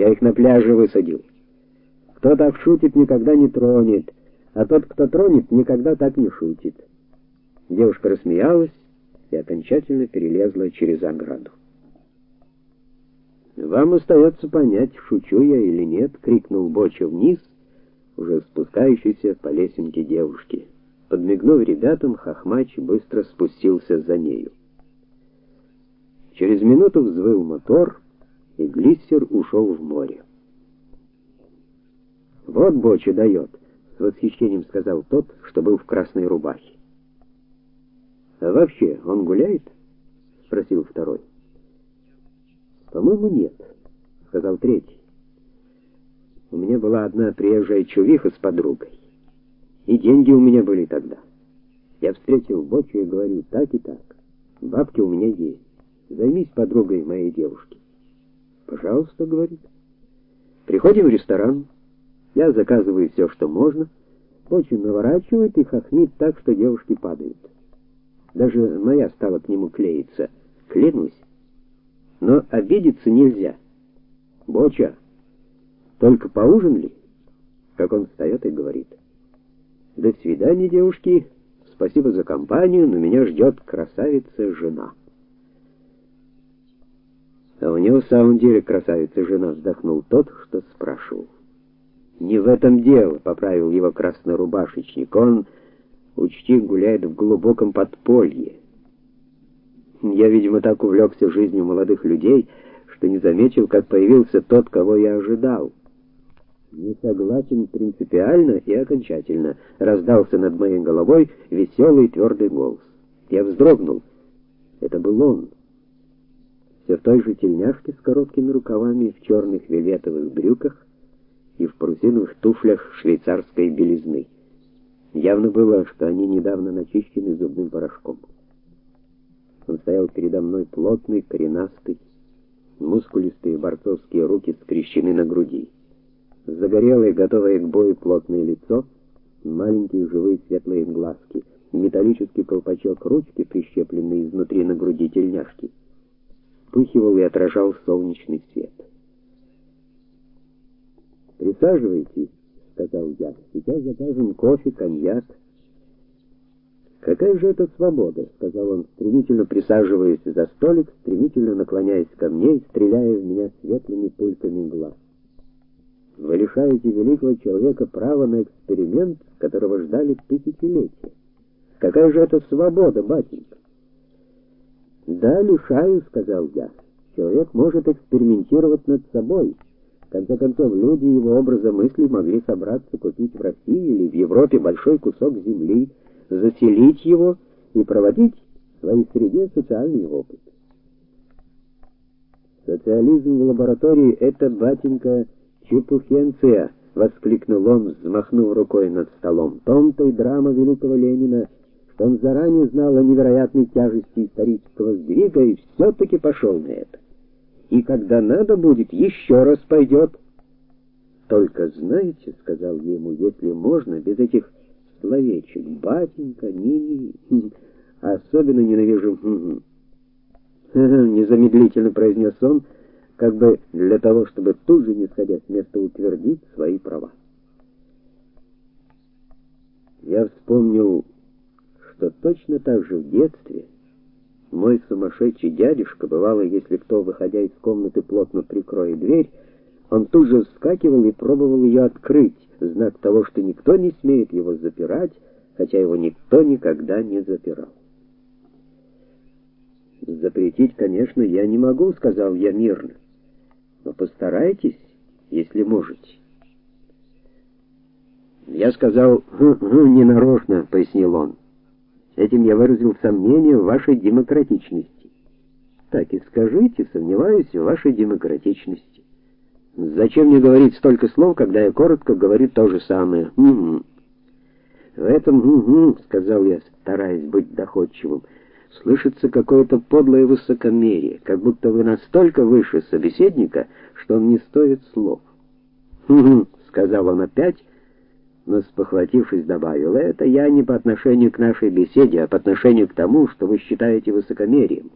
Я их на пляже высадил. Кто так шутит, никогда не тронет, а тот, кто тронет, никогда так не шутит. Девушка рассмеялась и окончательно перелезла через ограду. Вам остается понять, шучу я или нет, крикнул Боча вниз, уже спускающийся по лесенке девушки. Подмигнув ребятам, Хохмач быстро спустился за нею. Через минуту взвыл мотор, и глиссер ушел в море. Вот Боча дает, с восхищением сказал тот, что был в красной рубахе. А вообще, он гуляет? спросил второй. По-моему, нет, сказал третий. У меня была одна приезжая чувиха с подругой. И деньги у меня были тогда. Я встретил Бочу и говорю: "Так и так. Бабки у меня есть. Займись подругой моей девушки". "Пожалуйста", говорит. Приходим в ресторан. Я заказываю все, что можно. Боча наворачивает и хохмит так, что девушки падают. Даже моя стала к нему клеиться. Клянусь. Но обидеться нельзя. Боча, только поужинали? Как он встает и говорит: "До свидания, девушки. Спасибо за компанию, но меня ждет красавица-жена". А у него в самом деле красавица-жена, вздохнул тот, что спрашивал. Не в этом дело, поправил его краснорубашечник. Он учти гуляет в глубоком подполье. Я, видимо, так увлекся жизнью молодых людей, что не заметил, как появился тот, кого я ожидал. Не согласен принципиально и окончательно, раздался над моей головой веселый твердый голос. Я вздрогнул. Это был он. Все в той же тельняшке с короткими рукавами, в черных вельветовых брюках и в парусиновых туфлях швейцарской белизны. Явно было, что они недавно начищены зубным порошком. Он стоял передо мной плотный, коренастый, мускулистые борцовские руки скрещены на груди. Загорелое, готовое к бою плотное лицо, маленькие живые светлые глазки, металлический колпачок ручки, прищепленный изнутри на груди тельняшки, вспыхивал и отражал солнечный свет. Присаживайтесь, сказал я. Сейчас закажем кофе, коньяк. Какая же это свобода, сказал он, стремительно присаживаясь за столик, стремительно наклоняясь ко мне и стреляя в меня светлыми пульками глаз. Вы лишаете великого человека права на эксперимент, которого ждали тысячелетия. Какая же это свобода, батенька? Да, лишаю, сказал я. Человек может экспериментировать над собой. В конце концов, люди его образа мысли могли собраться купить в России или в Европе большой кусок земли, заселить его и проводить в своей среде социальный опыт. Социализм в лаборатории это батенька чепухенция, воскликнул он, взмахнув рукой над столом. Том-то и драма великого Ленина, он заранее знал о невероятной тяжести исторического сдвига и все таки пошел на это и когда надо будет, еще раз пойдет. Только знаете, сказал ему, если можно, без этих словечек, батенька, ни-ни, особенно ненавижу. Незамедлительно произнес он, как бы для того, чтобы тут же, не сходя с места, утвердить свои права. Я вспомнил, что точно так же в детстве мой сумасшедший дядюшка, бывало, если кто, выходя из комнаты, плотно прикроет дверь, он тут же вскакивал и пробовал ее открыть, знак того, что никто не смеет его запирать, хотя его никто никогда не запирал. Запретить, конечно, я не могу, сказал я мирно. Но постарайтесь, если можете. Я сказал: "Хм, не нарочно", пояснил он. Этим я выразил сомнение в вашей демократичности. Так и скажите, сомневаюсь в вашей демократичности. Зачем мне говорить столько слов, когда я коротко говорю то же самое? Угу. В этом угу, сказал я, стараясь быть доходчивым. Слышится какое-то подлое высокомерие, как будто вы настолько выше собеседника, что он не стоит слов. Угу, сказал он опять но спохватившись, добавил: "Это я не по отношению к нашей беседе, а по отношению к тому, что вы считаете высокомерием".